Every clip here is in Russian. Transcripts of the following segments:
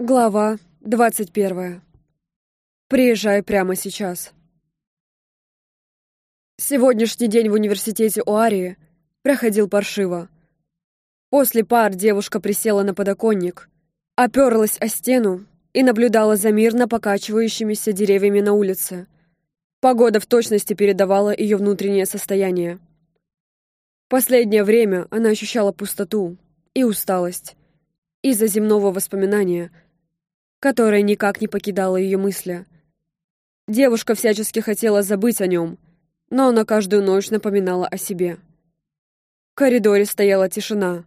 Глава двадцать первая. Приезжай прямо сейчас. Сегодняшний день в университете Уарии проходил паршиво. После пар девушка присела на подоконник, оперлась о стену и наблюдала за мирно покачивающимися деревьями на улице. Погода в точности передавала ее внутреннее состояние. Последнее время она ощущала пустоту и усталость из-за земного воспоминания, которое никак не покидало ее мысли. Девушка всячески хотела забыть о нем, но она каждую ночь напоминала о себе. В коридоре стояла тишина,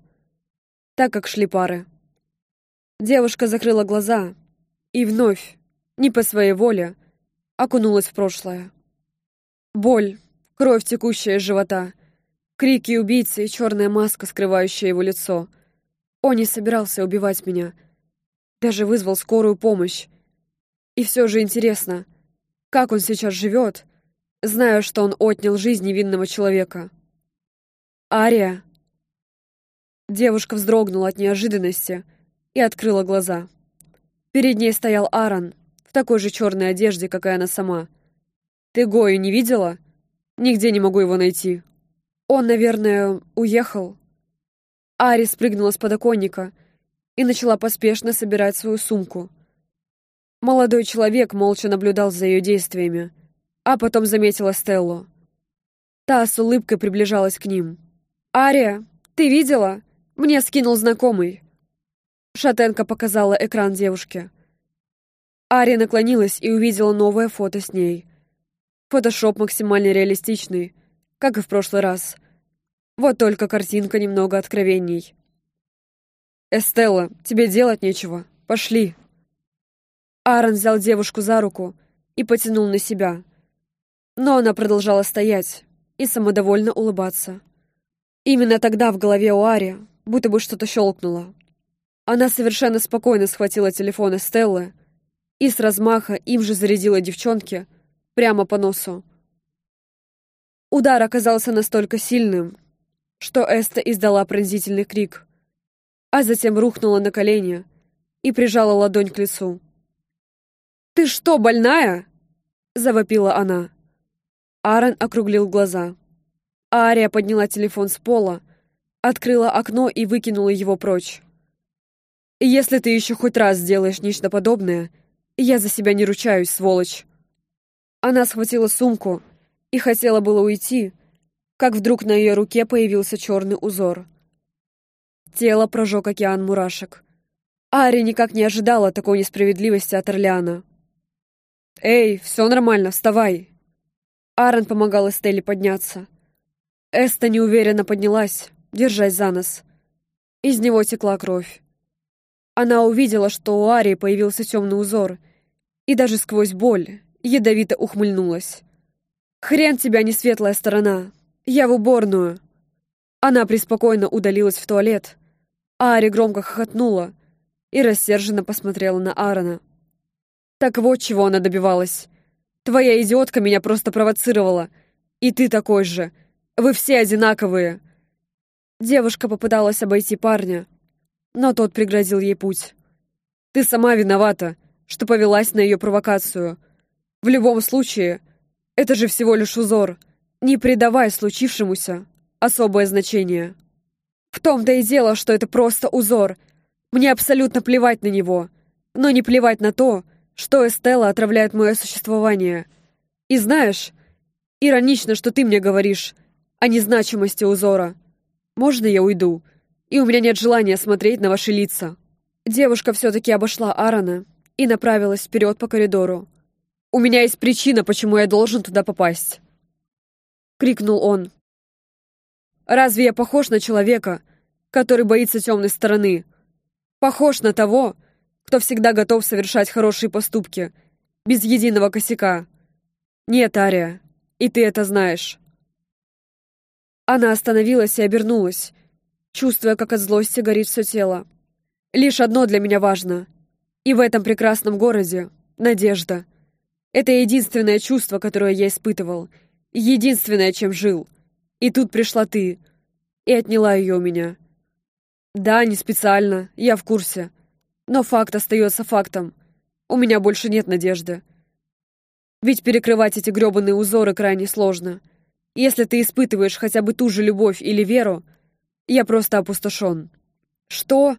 так как шли пары. Девушка закрыла глаза и вновь, не по своей воле, окунулась в прошлое. Боль, кровь, текущая из живота, крики убийцы и черная маска, скрывающая его лицо. Он не собирался убивать меня. Даже вызвал скорую помощь. И все же интересно, как он сейчас живет, зная, что он отнял жизнь невинного человека. «Ария!» Девушка вздрогнула от неожиданности и открыла глаза. Перед ней стоял Аарон, в такой же черной одежде, как и она сама. «Ты Гою не видела? Нигде не могу его найти». «Он, наверное, уехал». Ари спрыгнула с подоконника и начала поспешно собирать свою сумку. Молодой человек молча наблюдал за ее действиями, а потом заметила Стеллу. Та с улыбкой приближалась к ним. «Ария, ты видела? Мне скинул знакомый». Шатенка показала экран девушке. Ария наклонилась и увидела новое фото с ней. Фотошоп максимально реалистичный, как и в прошлый раз. Вот только картинка немного откровенней. «Эстелла, тебе делать нечего. Пошли». Аарон взял девушку за руку и потянул на себя. Но она продолжала стоять и самодовольно улыбаться. Именно тогда в голове у Ари будто бы что-то щелкнуло. Она совершенно спокойно схватила телефон Эстеллы и с размаха им же зарядила девчонке прямо по носу. Удар оказался настолько сильным, что Эста издала пронзительный крик, а затем рухнула на колени и прижала ладонь к лицу. «Ты что, больная?» — завопила она. Аарон округлил глаза. Ария подняла телефон с пола, открыла окно и выкинула его прочь. «Если ты еще хоть раз сделаешь нечто подобное, я за себя не ручаюсь, сволочь!» Она схватила сумку и хотела было уйти, как вдруг на ее руке появился черный узор. Тело прожег океан мурашек. Ари никак не ожидала такой несправедливости от Орлеана. «Эй, все нормально, вставай!» Аарон помогал Эстелле подняться. Эста неуверенно поднялась, держась за нос. Из него текла кровь. Она увидела, что у Арии появился темный узор, и даже сквозь боль ядовито ухмыльнулась. «Хрен тебя, не светлая сторона! Я в уборную!» Она преспокойно удалилась в туалет, Ари громко хохотнула и рассерженно посмотрела на Аарона. «Так вот чего она добивалась. Твоя идиотка меня просто провоцировала. И ты такой же. Вы все одинаковые!» Девушка попыталась обойти парня, но тот преградил ей путь. «Ты сама виновата, что повелась на ее провокацию. В любом случае, это же всего лишь узор. Не придавай случившемуся особое значение. В том-то и дело, что это просто узор. Мне абсолютно плевать на него. Но не плевать на то, что Эстелла отравляет мое существование. И знаешь, иронично, что ты мне говоришь о незначимости узора. Можно я уйду? И у меня нет желания смотреть на ваши лица. Девушка все-таки обошла Аарона и направилась вперед по коридору. «У меня есть причина, почему я должен туда попасть!» Крикнул он. «Разве я похож на человека, который боится темной стороны? Похож на того, кто всегда готов совершать хорошие поступки, без единого косяка? Нет, Ария, и ты это знаешь!» Она остановилась и обернулась, чувствуя, как от злости горит все тело. «Лишь одно для меня важно. И в этом прекрасном городе — надежда». Это единственное чувство, которое я испытывал. Единственное, чем жил. И тут пришла ты. И отняла ее у меня. Да, не специально, я в курсе. Но факт остается фактом. У меня больше нет надежды. Ведь перекрывать эти грёбаные узоры крайне сложно. Если ты испытываешь хотя бы ту же любовь или веру, я просто опустошен. Что?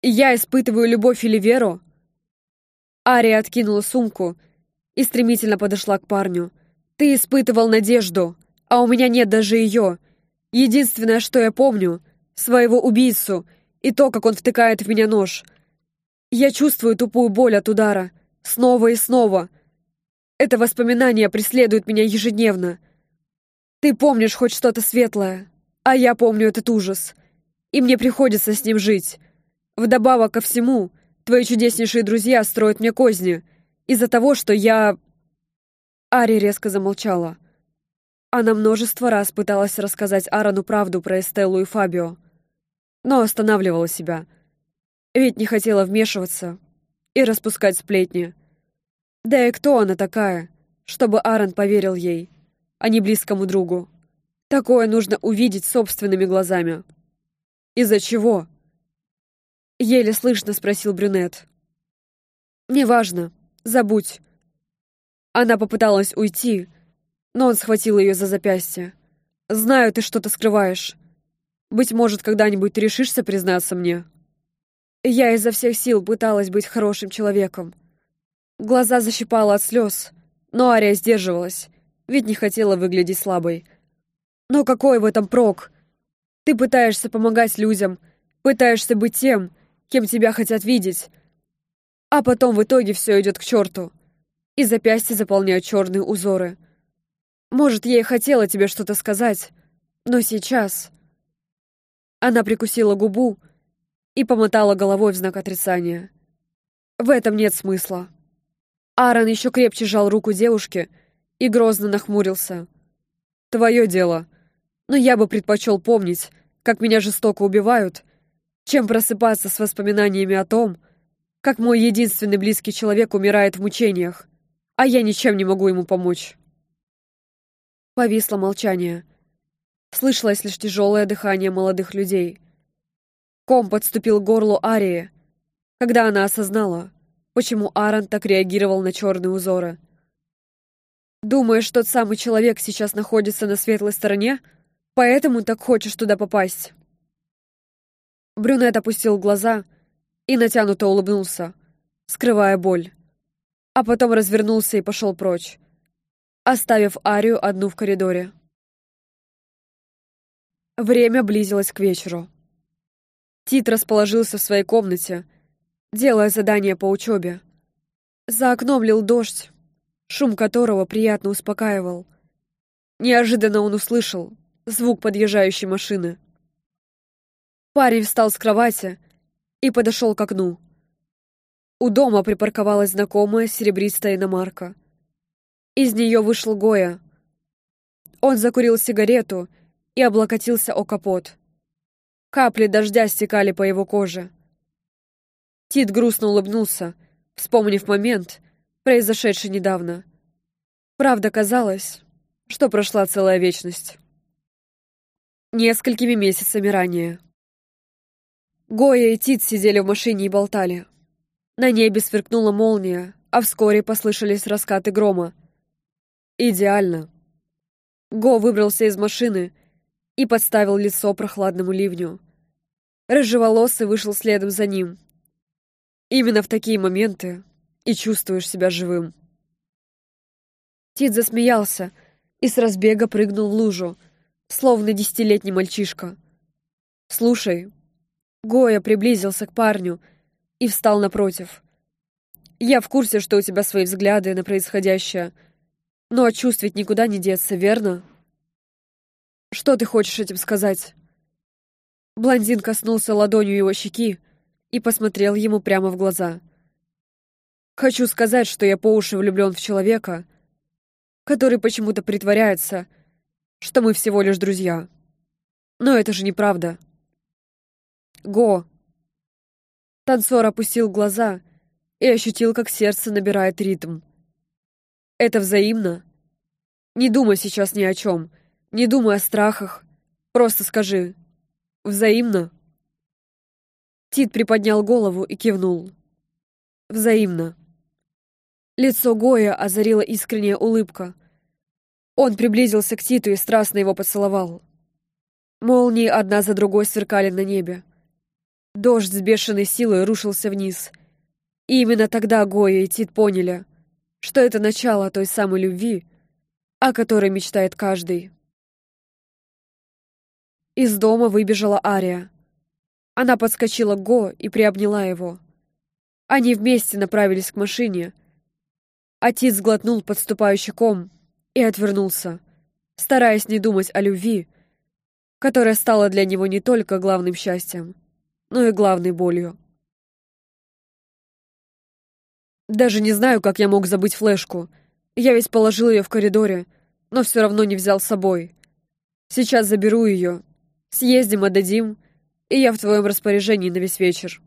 Я испытываю любовь или веру? Ария откинула сумку и стремительно подошла к парню. Ты испытывал надежду, а у меня нет даже ее. Единственное, что я помню, своего убийцу и то, как он втыкает в меня нож. Я чувствую тупую боль от удара. Снова и снова. Это воспоминание преследует меня ежедневно. Ты помнишь хоть что-то светлое, а я помню этот ужас. И мне приходится с ним жить. Вдобавок ко всему, твои чудеснейшие друзья строят мне козни из-за того, что я... Ари резко замолчала. Она множество раз пыталась рассказать Аарону правду про Эстеллу и Фабио, но останавливала себя, ведь не хотела вмешиваться и распускать сплетни. Да и кто она такая, чтобы Аарон поверил ей, а не близкому другу? Такое нужно увидеть собственными глазами. «Из-за чего?» Еле слышно спросил брюнет. «Неважно, забудь». Она попыталась уйти, но он схватил ее за запястье. «Знаю, ты что-то скрываешь. Быть может, когда-нибудь ты решишься признаться мне?» Я изо всех сил пыталась быть хорошим человеком. Глаза защипала от слез, но Ария сдерживалась, ведь не хотела выглядеть слабой. Но какой в этом прок? Ты пытаешься помогать людям, пытаешься быть тем, кем тебя хотят видеть. А потом в итоге все идет к черту. И запястья заполняют черные узоры. Может, я и хотела тебе что-то сказать, но сейчас... Она прикусила губу и помотала головой в знак отрицания. В этом нет смысла. Аарон еще крепче сжал руку девушки и грозно нахмурился. «Твое дело. Но я бы предпочел помнить, как меня жестоко убивают, чем просыпаться с воспоминаниями о том, как мой единственный близкий человек умирает в мучениях, а я ничем не могу ему помочь». Повисло молчание. Слышалось лишь тяжелое дыхание молодых людей. Ком подступил к горлу Арии, когда она осознала, почему Аарон так реагировал на черные узоры. «Думаешь, тот самый человек сейчас находится на светлой стороне, поэтому так хочешь туда попасть?» Брюнет опустил глаза и натянуто улыбнулся, скрывая боль, а потом развернулся и пошел прочь оставив Арию одну в коридоре. Время близилось к вечеру. Тит расположился в своей комнате, делая задание по учебе. За окном лил дождь, шум которого приятно успокаивал. Неожиданно он услышал звук подъезжающей машины. Парень встал с кровати и подошел к окну. У дома припарковалась знакомая серебристая иномарка — из нее вышел Гоя. Он закурил сигарету и облокотился о капот. Капли дождя стекали по его коже. Тит грустно улыбнулся, вспомнив момент, произошедший недавно. Правда, казалось, что прошла целая вечность. Несколькими месяцами ранее. Гоя и Тит сидели в машине и болтали. На небе сверкнула молния, а вскоре послышались раскаты грома. Идеально. Го выбрался из машины и подставил лицо прохладному ливню. Рыжеволосый вышел следом за ним. Именно в такие моменты и чувствуешь себя живым. Тит засмеялся и с разбега прыгнул в лужу, словно десятилетний мальчишка. «Слушай». Гоя приблизился к парню и встал напротив. «Я в курсе, что у тебя свои взгляды на происходящее», но от чувств ведь никуда не деться, верно? Что ты хочешь этим сказать? Блондин коснулся ладонью его щеки и посмотрел ему прямо в глаза. Хочу сказать, что я по уши влюблен в человека, который почему-то притворяется, что мы всего лишь друзья. Но это же неправда. Го. Танцор опустил глаза и ощутил, как сердце набирает ритм. Это взаимно. Не думай сейчас ни о чем. Не думай о страхах. Просто скажи. Взаимно. Тит приподнял голову и кивнул. Взаимно. Лицо Гоя озарила искренняя улыбка. Он приблизился к Титу и страстно его поцеловал. Молнии одна за другой сверкали на небе. Дождь с бешеной силой рушился вниз. И именно тогда Гоя и Тит поняли, что это начало той самой любви, о которой мечтает каждый. Из дома выбежала Ария. Она подскочила к Го и приобняла его. Они вместе направились к машине. Отец сглотнул подступающий ком и отвернулся, стараясь не думать о любви, которая стала для него не только главным счастьем, но и главной болью. Даже не знаю, как я мог забыть флешку. Я ведь положил ее в коридоре, но все равно не взял с собой. Сейчас заберу ее, съездим, отдадим, и я в твоем распоряжении на весь вечер».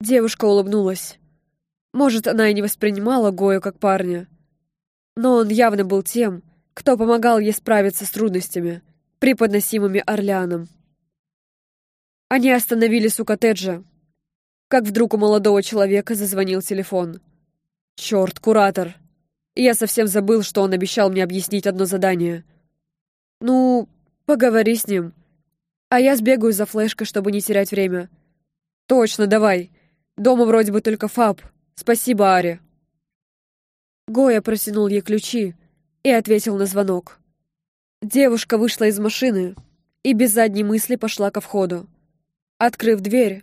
Девушка улыбнулась. Может, она и не воспринимала Гою как парня, но он явно был тем, кто помогал ей справиться с трудностями, преподносимыми Орлеаном. Они остановились у коттеджа, как вдруг у молодого человека зазвонил телефон. «Черт, куратор! Я совсем забыл, что он обещал мне объяснить одно задание. Ну, поговори с ним, а я сбегаю за флешкой, чтобы не терять время. Точно, давай. Дома вроде бы только фаб. Спасибо, Ари. Гоя протянул ей ключи и ответил на звонок. Девушка вышла из машины и без задней мысли пошла ко входу. Открыв дверь,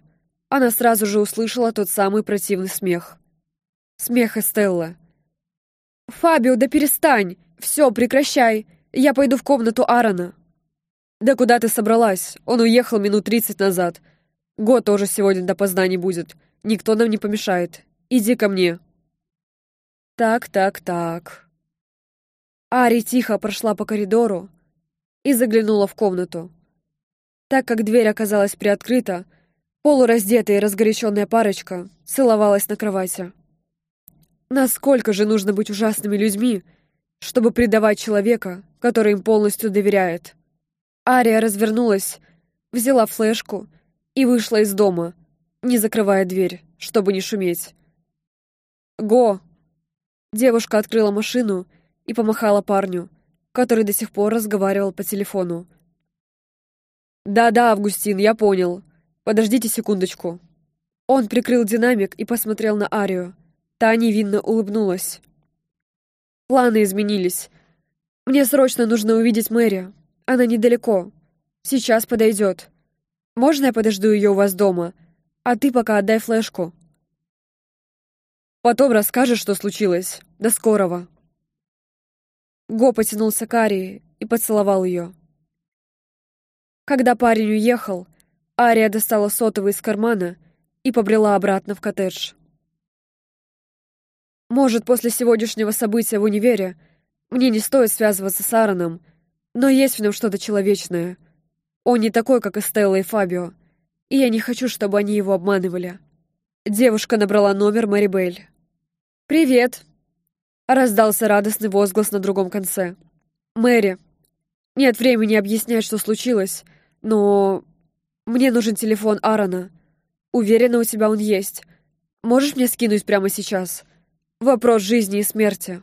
она сразу же услышала тот самый противный смех. Смех Эстелла. «Фабио, да перестань! Все, прекращай! Я пойду в комнату Аарона!» «Да куда ты собралась? Он уехал минут тридцать назад. Год тоже сегодня допоздна не будет. Никто нам не помешает. Иди ко мне». «Так, так, так...» Ари тихо прошла по коридору и заглянула в комнату. Так как дверь оказалась приоткрыта, полураздетая и разгоряченная парочка целовалась на кровати. Насколько же нужно быть ужасными людьми, чтобы предавать человека, который им полностью доверяет? Ария развернулась, взяла флешку и вышла из дома, не закрывая дверь, чтобы не шуметь. «Го!» Девушка открыла машину и помахала парню, который до сих пор разговаривал по телефону. «Да-да, Августин, я понял. Подождите секундочку». Он прикрыл динамик и посмотрел на Арию. Та невинно улыбнулась. «Планы изменились. Мне срочно нужно увидеть Мэри, она недалеко. Сейчас подойдет. Можно я подожду ее у вас дома? А ты пока отдай флешку. Потом расскажешь, что случилось. До скорого. Го потянулся к Арии и поцеловал ее. Когда парень уехал, Ария достала сотовый из кармана и побрела обратно в коттедж. Может, после сегодняшнего события в универе мне не стоит связываться с Аароном, но есть в нем что-то человечное. Он не такой, как Эстелла и Фабио. И я не хочу, чтобы они его обманывали. Девушка набрала номер Мэри Белль. «Привет!» Раздался радостный возглас на другом конце. «Мэри, нет времени объяснять, что случилось, но... Мне нужен телефон Аарона. Уверена, у тебя он есть. Можешь мне скинуть прямо сейчас? Вопрос жизни и смерти».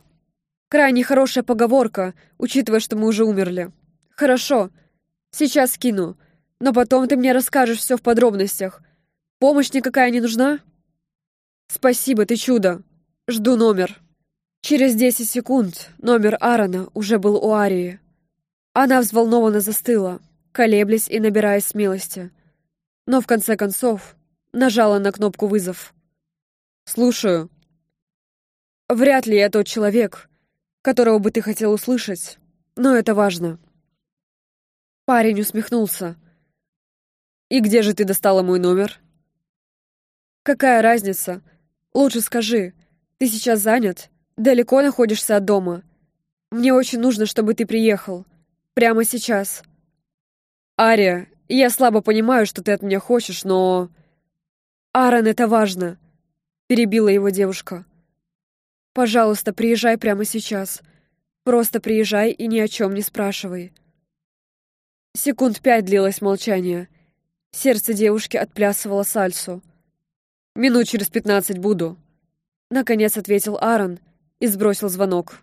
Крайне хорошая поговорка, учитывая, что мы уже умерли. Хорошо, сейчас скину, но потом ты мне расскажешь все в подробностях. Помощь никакая не нужна? Спасибо, ты чудо. Жду номер. Через десять секунд номер Аарона уже был у Арии. Она взволнованно застыла, колеблясь и набирая смелости. Но в конце концов нажала на кнопку «Вызов». «Слушаю». «Вряд ли я тот человек, которого бы ты хотел услышать, но это важно». Парень усмехнулся. «И где же ты достала мой номер?» «Какая разница? Лучше скажи, ты сейчас занят? Далеко находишься от дома? Мне очень нужно, чтобы ты приехал. Прямо сейчас». «Ария, я слабо понимаю, что ты от меня хочешь, но...» «Аарон, это важно», — перебила его девушка. Пожалуйста, приезжай прямо сейчас. Просто приезжай и ни о чем не спрашивай. Секунд пять длилось молчание. Сердце девушки отплясывало сальсу. «Минут через пятнадцать буду», — наконец ответил Аарон и сбросил звонок.